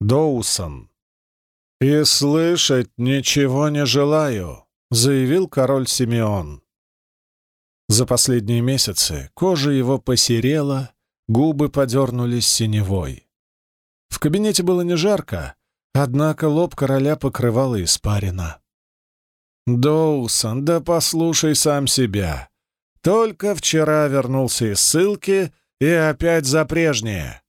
Доусон. «И слышать ничего не желаю», — заявил король Симеон. За последние месяцы кожа его посерела, губы подернулись синевой. В кабинете было не жарко, однако лоб короля покрывала испарина. «Доусон, да послушай сам себя. Только вчера вернулся из ссылки и опять за прежнее».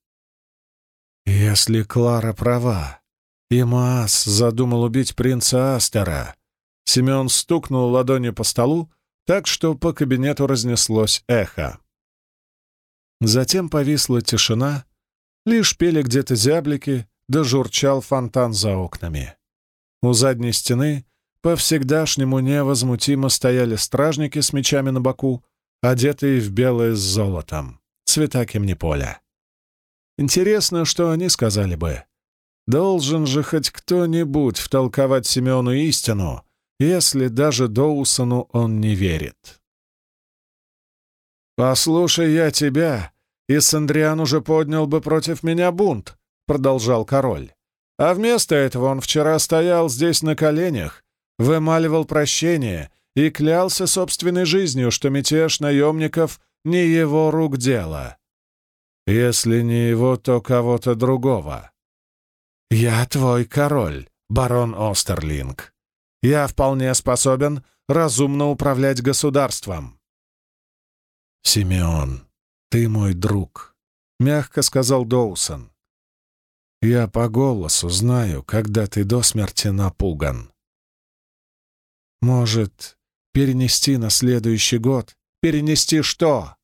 «Если Клара права, и Маас задумал убить принца Астера», Семен стукнул ладонью по столу, так что по кабинету разнеслось эхо. Затем повисла тишина, лишь пели где-то зяблики, да журчал фонтан за окнами. У задней стены по-всегдашнему невозмутимо стояли стражники с мечами на боку, одетые в белое с золотом, цвета Кемниполя. Интересно, что они сказали бы. Должен же хоть кто-нибудь втолковать Семену истину, если даже Доусону он не верит. «Послушай я тебя, и Сандриан уже поднял бы против меня бунт», — продолжал король. «А вместо этого он вчера стоял здесь на коленях, вымаливал прощение и клялся собственной жизнью, что мятеж наемников не его рук дело. Если не его, то кого-то другого. Я твой король, барон Остерлинг. Я вполне способен разумно управлять государством». «Симеон, ты мой друг», — мягко сказал Доусон. «Я по голосу знаю, когда ты до смерти напуган. Может, перенести на следующий год? Перенести что?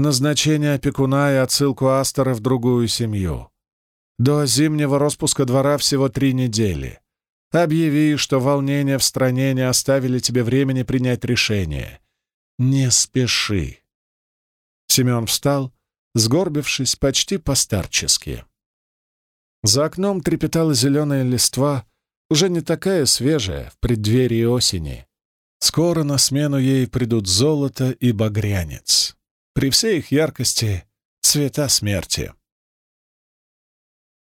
Назначение опекуна и отсылку Астера в другую семью. До зимнего распуска двора всего три недели. Объяви, что волнения в стране не оставили тебе времени принять решение. Не спеши. Семен встал, сгорбившись почти постарчески. За окном трепетала зеленая листва, уже не такая свежая, в преддверии осени. Скоро на смену ей придут золото и багрянец. При всей их яркости — цвета смерти.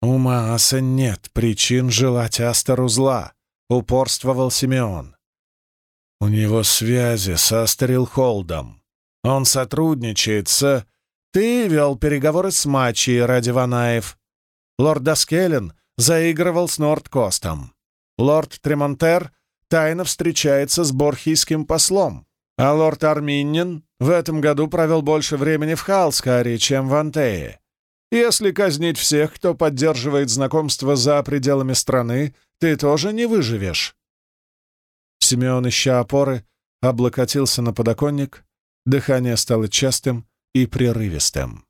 «У Мааса нет причин желать Астеру зла», — упорствовал Симеон. «У него связи с Астерилхолдом. Он сотрудничает с...» «Ты вел переговоры с Мачи ради Ванаев. Лорд Даскелен заигрывал с Нордкостом. Лорд Тремонтер тайно встречается с борхийским послом, а лорд Арминин в этом году провел больше времени в Халскаре, чем в Антее. Если казнить всех, кто поддерживает знакомство за пределами страны, ты тоже не выживешь. Симеон, ища опоры, облокотился на подоконник, дыхание стало частым и прерывистым.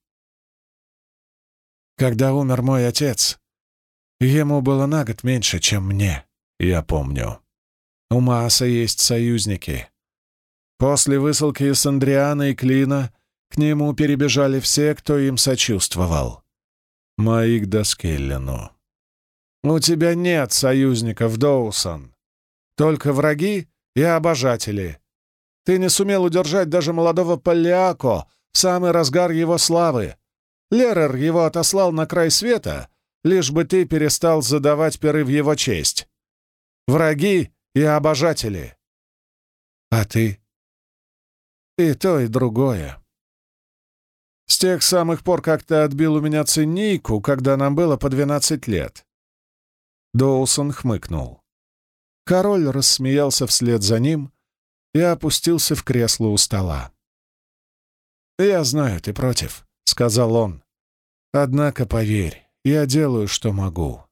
Когда умер мой отец, ему было на год меньше, чем мне, я помню. У Мааса есть союзники. После высылки из Андриана и Клина к нему перебежали все, кто им сочувствовал. Маик Доскеллену. «У тебя нет союзников, Доусон. Только враги и обожатели. Ты не сумел удержать даже молодого Паллиако в самый разгар его славы. Лерер его отослал на край света, лишь бы ты перестал задавать перы в его честь. Враги и обожатели. А ты? И то, и другое. С тех самых пор, как ты отбил у меня ценнейку, когда нам было по двенадцать лет». Доусон хмыкнул. Король рассмеялся вслед за ним и опустился в кресло у стола. «Я знаю, ты против», — сказал он. «Однако, поверь, я делаю, что могу.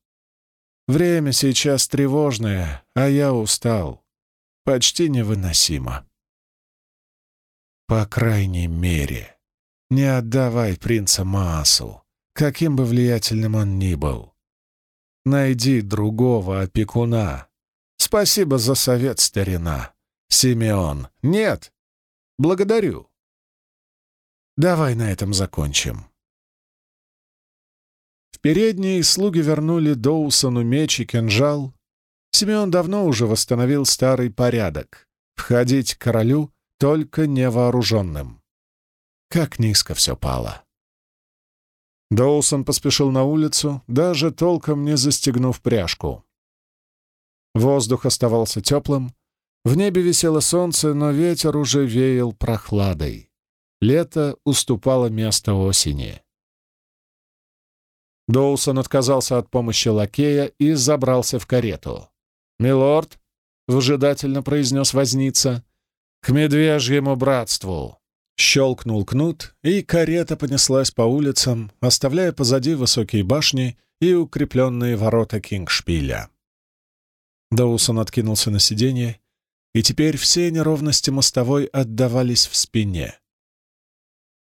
Время сейчас тревожное, а я устал. Почти невыносимо». «По крайней мере», не отдавай принца Маасу, каким бы влиятельным он ни был. Найди другого опекуна. Спасибо за совет, старина. Симеон. Нет. Благодарю. Давай на этом закончим. В передней слуги вернули Доусону меч и кинжал. Симеон давно уже восстановил старый порядок. Входить к королю только невооруженным. Как низко все пало. Доусон поспешил на улицу, даже толком не застегнув пряжку. Воздух оставался теплым, в небе висело солнце, но ветер уже веял прохладой. Лето уступало место осени. Доусон отказался от помощи лакея и забрался в карету. «Милорд», — выжидательно произнес возница, — «к медвежьему братству». Щелкнул кнут, и карета понеслась по улицам, оставляя позади высокие башни и укрепленные ворота Кингшпиля. Доусон откинулся на сиденье, и теперь все неровности мостовой отдавались в спине.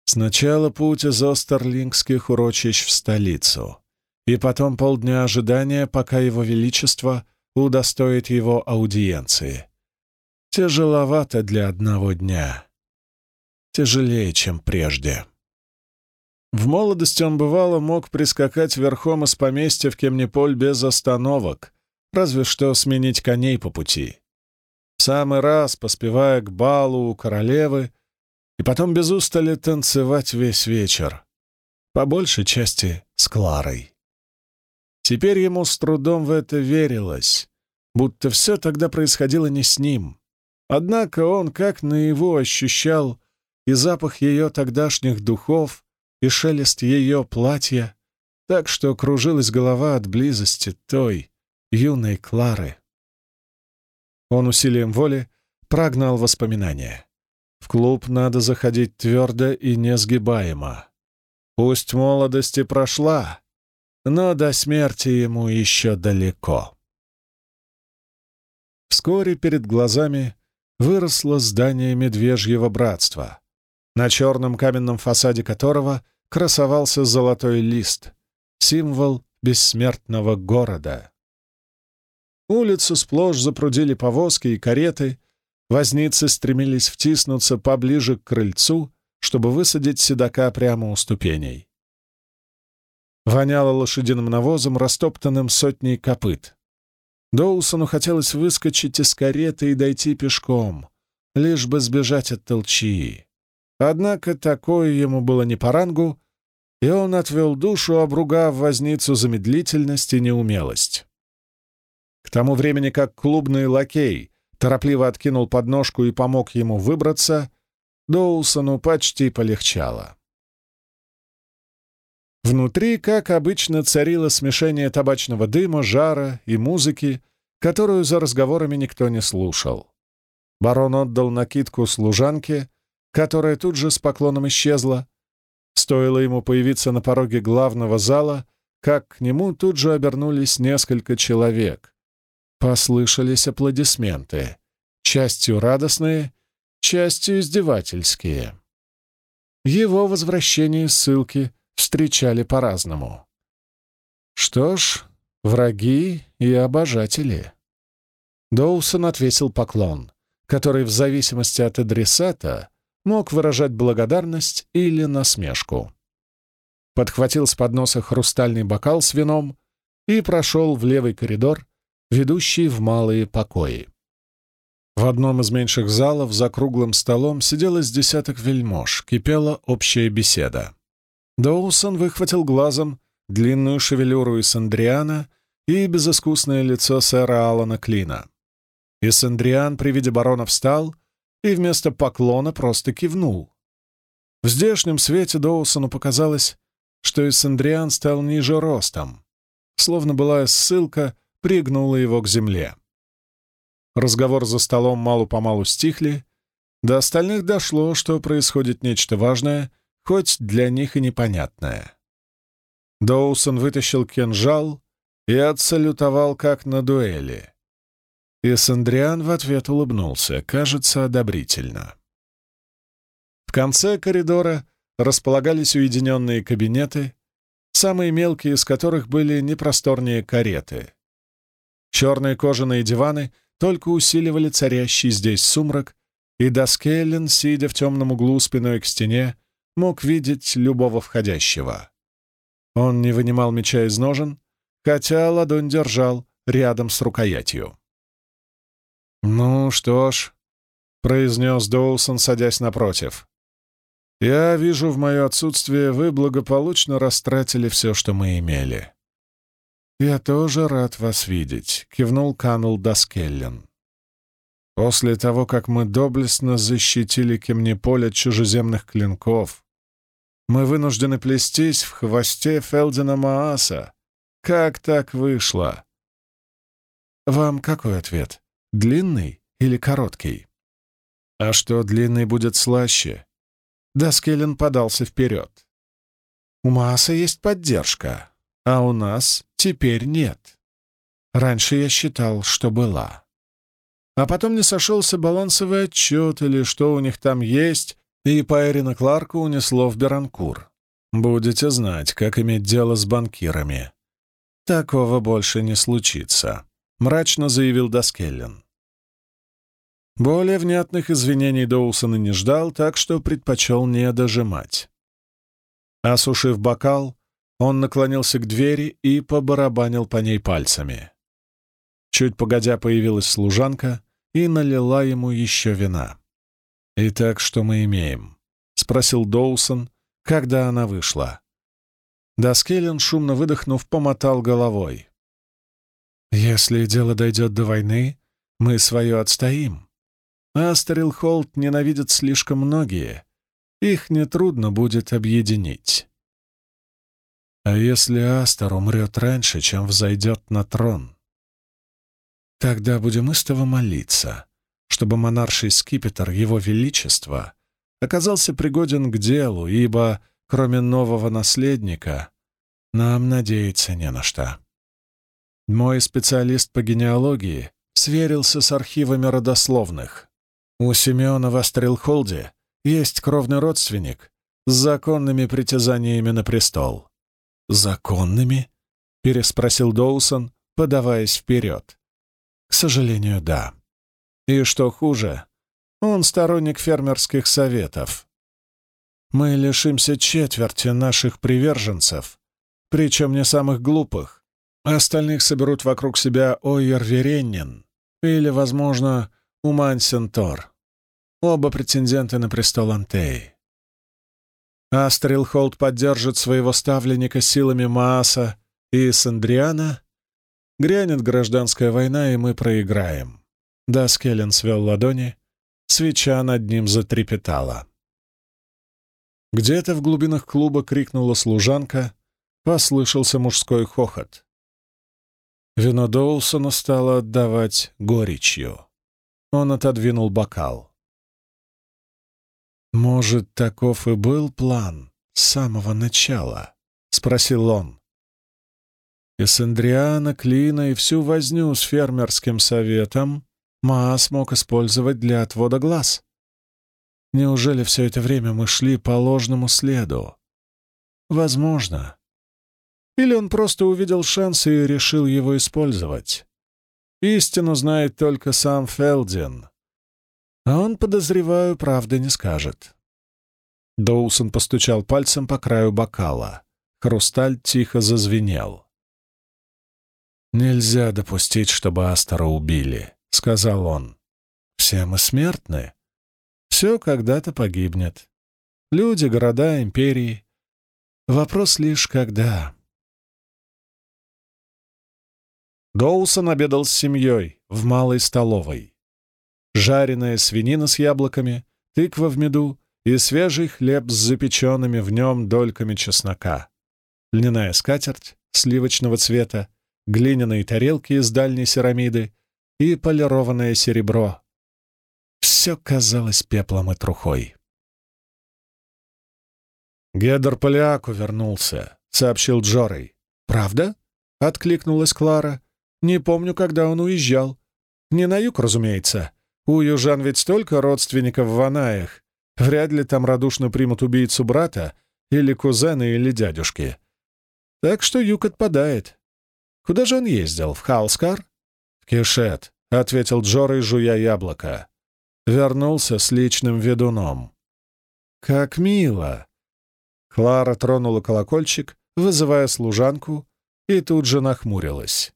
Сначала путь из Остерлингских урочищ в столицу, и потом полдня ожидания, пока его величество удостоит его аудиенции. Тяжеловато для одного дня тяжелее, чем прежде. В молодости он, бывало, мог прискакать верхом из поместья в Кемниполь без остановок, разве что сменить коней по пути. В самый раз, поспевая к балу у королевы, и потом без устали танцевать весь вечер, по большей части с Кларой. Теперь ему с трудом в это верилось, будто все тогда происходило не с ним. Однако он, как наяву, ощущал и запах ее тогдашних духов, и шелест ее платья, так что кружилась голова от близости той, юной Клары. Он усилием воли прогнал воспоминания. В клуб надо заходить твердо и несгибаемо. Пусть молодости прошла, но до смерти ему еще далеко. Вскоре перед глазами выросло здание Медвежьего братства, на черном каменном фасаде которого красовался золотой лист, символ бессмертного города. Улицу сплошь запрудили повозки и кареты, возницы стремились втиснуться поближе к крыльцу, чтобы высадить седока прямо у ступеней. Воняло лошадиным навозом, растоптанным сотней копыт. Доусону хотелось выскочить из кареты и дойти пешком, лишь бы сбежать от толчии. Однако такое ему было не по рангу, и он отвел душу, обругав возницу за медлительность и неумелость. К тому времени, как клубный лакей торопливо откинул подножку и помог ему выбраться, Доусону почти полегчало. Внутри, как обычно, царило смешение табачного дыма, жара и музыки, которую за разговорами никто не слушал. Барон отдал накидку служанке, которая тут же с поклоном исчезла. Стоило ему появиться на пороге главного зала, как к нему тут же обернулись несколько человек. Послышались аплодисменты, частью радостные, частью издевательские. Его возвращение ссылки встречали по-разному. Что ж, враги и обожатели. Доусон отвесил поклон, который в зависимости от адресата мог выражать благодарность или насмешку. Подхватил с подноса хрустальный бокал с вином и прошел в левый коридор, ведущий в малые покои. В одном из меньших залов за круглым столом сидело с десяток вельмож, кипела общая беседа. Доусон выхватил глазом длинную шевелюру Исандриана и безыскусное лицо сэра Алана Клина. Исандриан при виде барона встал и вместо поклона просто кивнул. В здешнем свете Доусону показалось, что Иссандриан стал ниже ростом, словно была ссылка пригнула его к земле. Разговор за столом мало-помалу стихли, до остальных дошло, что происходит нечто важное, хоть для них и непонятное. Доусон вытащил кинжал и отсалютовал, как на дуэли. И Сандриан в ответ улыбнулся, кажется, одобрительно. В конце коридора располагались уединенные кабинеты, самые мелкие из которых были непросторнее кареты. Черные кожаные диваны только усиливали царящий здесь сумрак, и Доскеллен, сидя в темном углу спиной к стене, мог видеть любого входящего. Он не вынимал меча из ножен, хотя ладонь держал рядом с рукоятью. «Ну что ж», — произнес Доусон, садясь напротив. Я вижу, в мое отсутствие вы благополучно растратили все, что мы имели. «Я тоже рад вас видеть», — кивнул Канул Даскеллен. «После того, как мы доблестно защитили Кемниполь от чужеземных клинков, мы вынуждены плестись в хвосте Фелдина Мааса. Как так вышло?» «Вам какой ответ? Длинный или короткий?» «А что, длинный будет слаще?» Даскеллен подался вперед. «У Мааса есть поддержка, а у нас теперь нет. Раньше я считал, что была. А потом не сошелся балансовый отчет или что у них там есть, и Пайрина Кларка унесло в Беранкур. Будете знать, как иметь дело с банкирами. Такого больше не случится», — мрачно заявил Даскеллен. Более внятных извинений Доусон и не ждал, так что предпочел не дожимать. Осушив бокал, он наклонился к двери и побарабанил по ней пальцами. Чуть погодя появилась служанка и налила ему еще вина. «Итак, что мы имеем?» — спросил Доусон, когда она вышла. Даскеллен, шумно выдохнув, помотал головой. «Если дело дойдет до войны, мы свое отстоим. Астерил Холт ненавидят слишком многие. Их нетрудно будет объединить. А если Астер умрет раньше, чем взойдет на трон? Тогда будем истово молиться, чтобы монарший скипетр Его Величества оказался пригоден к делу, ибо, кроме нового наследника, нам надеяться не на что. Мой специалист по генеалогии сверился с архивами родословных. У Симеона в Астрелхолде есть кровный родственник с законными притязаниями на престол. «Законными?» — переспросил Доусон, подаваясь вперед. «К сожалению, да. И что хуже, он сторонник фермерских советов. Мы лишимся четверти наших приверженцев, причем не самых глупых. Остальных соберут вокруг себя Ойер Вереннин или, возможно, Умань Сентор. Оба претенденты на престол Антеи. Астрилхолд поддержит своего ставленника силами Мааса и Сандриана, грянет гражданская война, и мы проиграем. Даскеллен свел ладони, свеча над ним затрепетала. Где-то в глубинах клуба крикнула служанка, послышался мужской хохот. Вино Доулсона стало отдавать горечью. Он отодвинул бокал. «Может, таков и был план с самого начала?» — спросил он. Эссендриана, Клина и всю возню с фермерским советом Маа смог использовать для отвода глаз. Неужели все это время мы шли по ложному следу? Возможно. Или он просто увидел шанс и решил его использовать. Истину знает только сам Фелдин. А он, подозреваю, правды не скажет. Доусон постучал пальцем по краю бокала. Хрусталь тихо зазвенел. «Нельзя допустить, чтобы Астора убили», — сказал он. «Все мы смертны. Все когда-то погибнет. Люди, города, империи. Вопрос лишь когда». Доусон обедал с семьей в малой столовой жареная свинина с яблоками, тыква в меду и свежий хлеб с запеченными в нем дольками чеснока, льняная скатерть сливочного цвета, глиняные тарелки из дальней керамиды и полированное серебро. Все казалось пеплом и трухой. «Гедор Поляку вернулся», — сообщил Джорой. «Правда?» — откликнулась Клара. «Не помню, когда он уезжал. Не на юг, разумеется. У южан ведь столько родственников в Анаях. Вряд ли там радушно примут убийцу брата или кузена или дядюшки. Так что юг отпадает. Куда же он ездил? В Хаускар? Кишет, — ответил Джорой, жуя яблоко. Вернулся с личным ведуном. «Как мило!» Клара тронула колокольчик, вызывая служанку, и тут же нахмурилась.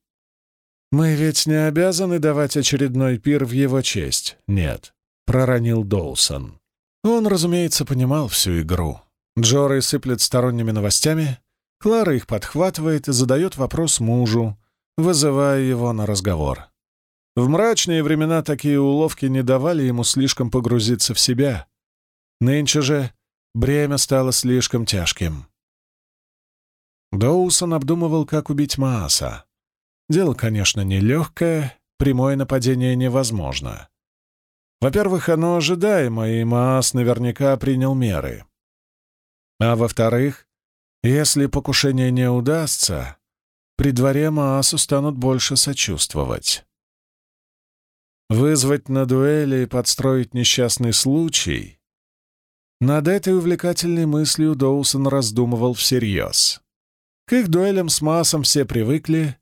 «Мы ведь не обязаны давать очередной пир в его честь?» «Нет», — проронил Доусон. Он, разумеется, понимал всю игру. Джорой сыплет сторонними новостями, Клара их подхватывает и задает вопрос мужу, вызывая его на разговор. В мрачные времена такие уловки не давали ему слишком погрузиться в себя. Нынче же бремя стало слишком тяжким. Доусон обдумывал, как убить Мааса. Дело, конечно, нелегкое, прямое нападение невозможно. Во-первых, оно ожидаемо, и Маас наверняка принял меры. А во-вторых, если покушение не удастся, при дворе Маасу станут больше сочувствовать. Вызвать на дуэли и подстроить несчастный случай — над этой увлекательной мыслью Доусон раздумывал всерьез. К их дуэлям с Маасом все привыкли,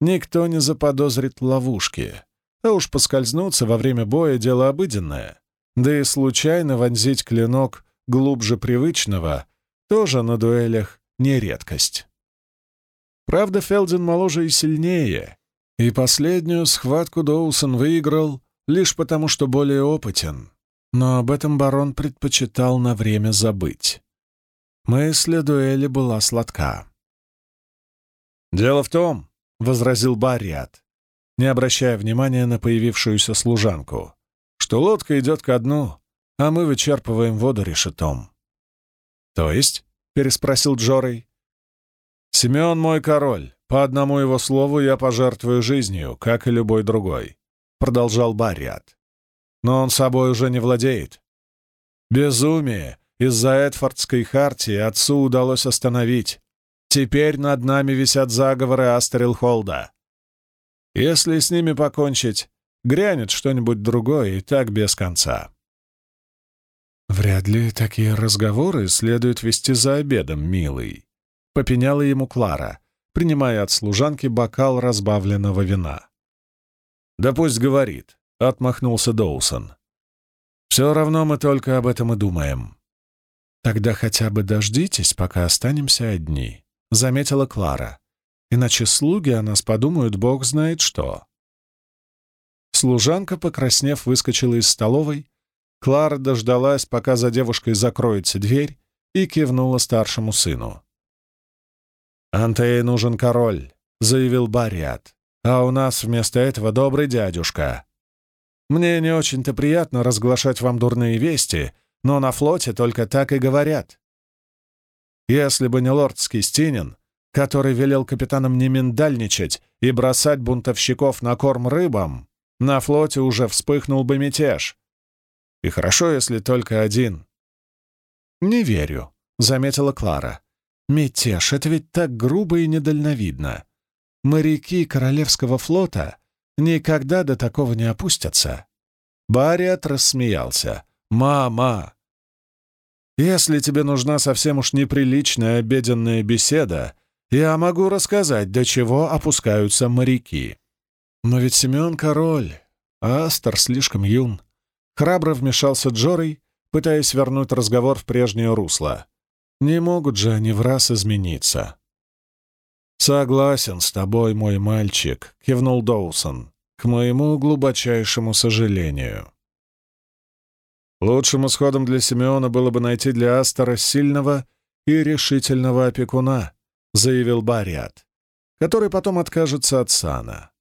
никто не заподозрит ловушки. А уж поскользнуться во время боя — дело обыденное. Да и случайно вонзить клинок глубже привычного тоже на дуэлях не редкость. Правда, Фелдин моложе и сильнее, и последнюю схватку Доусон выиграл лишь потому, что более опытен. Но об этом барон предпочитал на время забыть. Мысль дуэли была сладка. «Дело в том», — возразил Барриат, не обращая внимания на появившуюся служанку, что лодка идет ко дну, а мы вычерпываем воду решетом. «То есть?» — переспросил Джорой. «Семен мой король. По одному его слову я пожертвую жизнью, как и любой другой», — продолжал Барриат. «Но он собой уже не владеет. Безумие из-за Эдфордской хартии отцу удалось остановить. Теперь над нами висят заговоры Астерилхолда. Если с ними покончить, грянет что-нибудь другое и так без конца. «Вряд ли такие разговоры следует вести за обедом, милый», — попеняла ему Клара, принимая от служанки бокал разбавленного вина. «Да пусть говорит», — отмахнулся Доусон. «Все равно мы только об этом и думаем». «Тогда хотя бы дождитесь, пока останемся одни», — заметила Клара. Иначе слуги о нас подумают, бог знает что. Служанка, покраснев, выскочила из столовой. Клара дождалась, пока за девушкой закроется дверь, и кивнула старшему сыну. «Антее нужен король», — заявил Бариат, «а у нас вместо этого добрый дядюшка. Мне не очень-то приятно разглашать вам дурные вести, но на флоте только так и говорят. Если бы не лорд Скистинин, который велел капитанам не миндальничать и бросать бунтовщиков на корм рыбам, на флоте уже вспыхнул бы мятеж. И хорошо, если только один. «Не верю», — заметила Клара. «Мятеж — это ведь так грубо и недальновидно. Моряки Королевского флота никогда до такого не опустятся». Бариат рассмеялся. «Мама!» «Если тебе нужна совсем уж неприличная обеденная беседа, я могу рассказать, до чего опускаются моряки. Но ведь Семен король, а Астер слишком юн. Храбро вмешался Джорой, пытаясь вернуть разговор в прежнее русло. Не могут же они в раз измениться. «Согласен с тобой, мой мальчик», — кивнул Доусон, к моему глубочайшему сожалению. Лучшим исходом для Симеона было бы найти для Астера сильного и решительного опекуна, — заявил Бариат, который потом откажется от сана.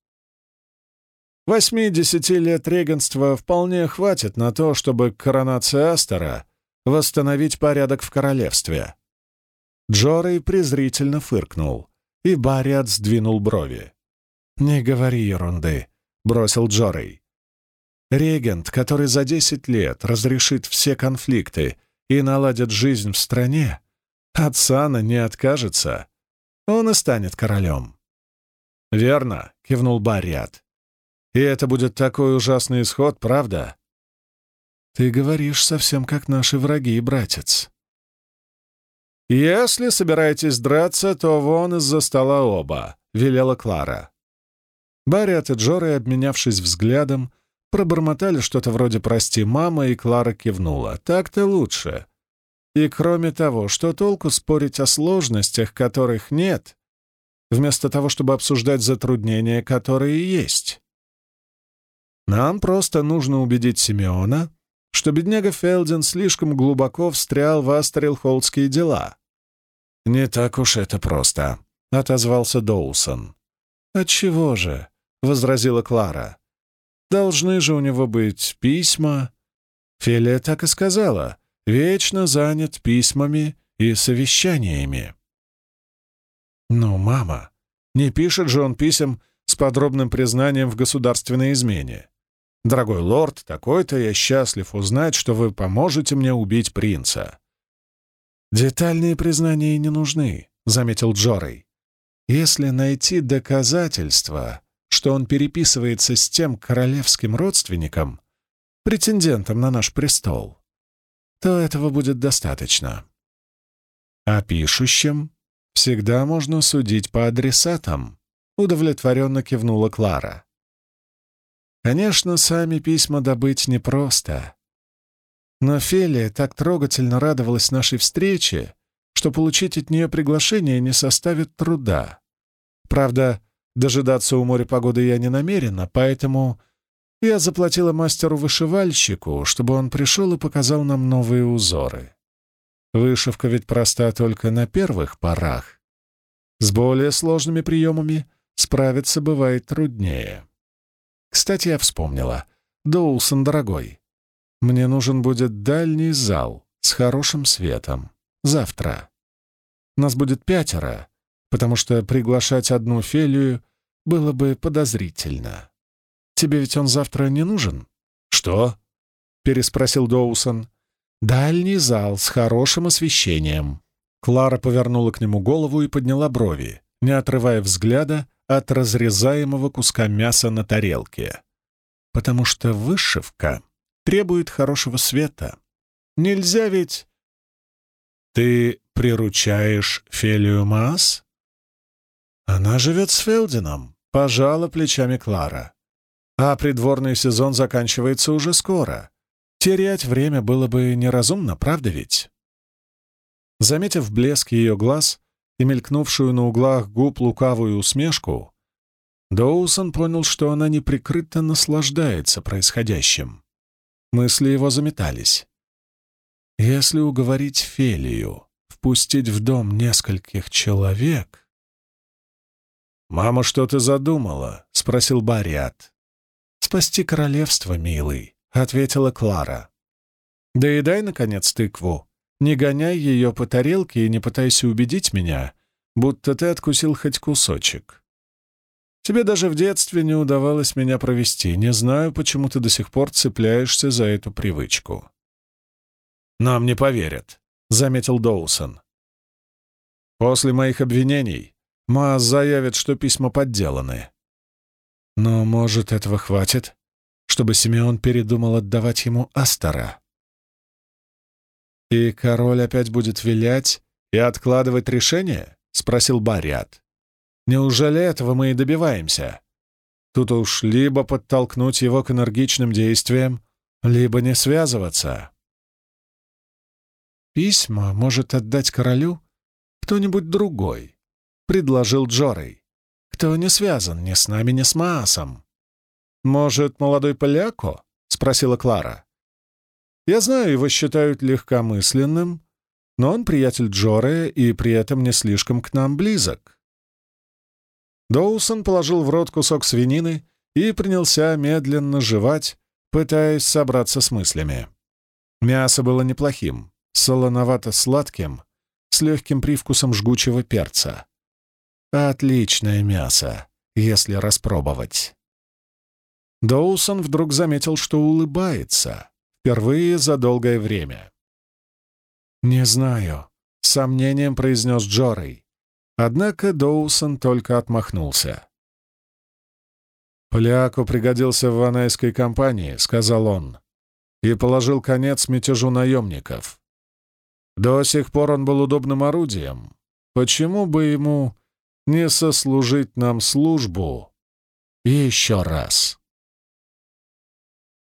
Восьми-десяти лет регенства вполне хватит на то, чтобы коронация Астера восстановить порядок в королевстве. Джорей презрительно фыркнул, и Бариат сдвинул брови. «Не говори ерунды», — бросил Джорей. «Регент, который за десять лет разрешит все конфликты и наладит жизнь в стране, от сана не откажется он и станет королем. «Верно», — кивнул Барриат. «И это будет такой ужасный исход, правда?» «Ты говоришь совсем как наши враги, братец». «Если собираетесь драться, то вон из-за стола оба», — велела Клара. Барриат и Джоры, обменявшись взглядом, пробормотали что-то вроде «прости, мама», и Клара кивнула. «Так-то лучше. И кроме того, что толку спорить о сложностях, которых нет, вместо того, чтобы обсуждать затруднения, которые есть? Нам просто нужно убедить Симеона, что бедняга Фелден слишком глубоко встрял в Астерилхолдские дела. «Не так уж это просто», — отозвался Доусон. «Отчего же?» — возразила Клара. «Должны же у него быть письма». Фелия так и сказала. «Вечно занят письмами и совещаниями». «Ну, мама, не пишет же он писем с подробным признанием в государственной измене. Дорогой лорд, такой-то я счастлив узнать, что вы поможете мне убить принца». «Детальные признания не нужны», — заметил Джорей. «Если найти доказательства, что он переписывается с тем королевским родственником, претендентом на наш престол, то этого будет достаточно. А пишущим всегда можно судить по адресатам», — удовлетворенно кивнула Клара. Конечно, сами письма добыть непросто. Но Фелия так трогательно радовалась нашей встрече, что получить от нее приглашение не составит труда. Правда, дожидаться у моря погоды я не намерена, поэтому я заплатила мастеру-вышивальщику, чтобы он пришел и показал нам новые узоры. Вышивка ведь проста только на первых порах. С более сложными приемами справиться бывает труднее. Кстати, я вспомнила. Доулсон, дорогой, мне нужен будет дальний зал с хорошим светом. Завтра. Нас будет пятеро, потому что приглашать одну Фелию было бы подозрительно. Тебе ведь он завтра не нужен? Что? переспросил Доусон. Дальний зал с хорошим освещением. Клара повернула к нему голову и подняла брови, не отрывая взгляда от разрезаемого куска мяса на тарелке. Потому что вышивка требует хорошего света. Нельзя ведь... Ты приручаешь Фелию Маас? Она живет с Фелдином, пожала плечами Клара. А придворный сезон заканчивается уже скоро. Терять время было бы неразумно, правда ведь? Заметив блеск ее глаз, и мелькнувшую на углах губ лукавую усмешку, Доусон понял, что она неприкрыто наслаждается происходящим. Мысли его заметались. Если уговорить Фелию впустить в дом нескольких человек... «Мама что-то задумала?» — спросил Бариат. «Спасти королевство, милый», — ответила Клара. «Да и дай, наконец, тыкву. Не гоняй ее по тарелке и не пытайся убедить меня, будто ты откусил хоть кусочек. Тебе даже в детстве не удавалось меня провести. Не знаю, почему ты до сих пор цепляешься за эту привычку». «Нам не поверят», — заметил Доусон. «После моих обвинений Маас заявит, что письма подделаны. Но, может, этого хватит, чтобы Симеон передумал отдавать ему Астора?» «И король опять будет вилять и откладывать решение?» — спросил Бариат. «Неужели этого мы и добиваемся? Тут уж либо подтолкнуть его к энергичным действиям, либо не связываться». «Письма может отдать королю кто-нибудь другой», — предложил Джорей. «Кто не связан ни с нами, ни с Маасом». «Может, молодой поляко?» — спросила Клара. Я знаю, его считают легкомысленным, но он приятель Джоре и при этом не слишком к нам близок. Доусон положил в рот кусок свинины и принялся медленно жевать, пытаясь собраться с мыслями. Мясо было неплохим, солоновато-сладким, с легким привкусом жгучего перца. Отличное мясо, если распробовать. Доусон вдруг заметил, что улыбается. Впервые за долгое время. «Не знаю», — с сомнением произнес Джорей. Однако Доусон только отмахнулся. «Поляку пригодился в ванайской кампании», — сказал он, и положил конец мятежу наемников. До сих пор он был удобным орудием. Почему бы ему не сослужить нам службу еще раз?»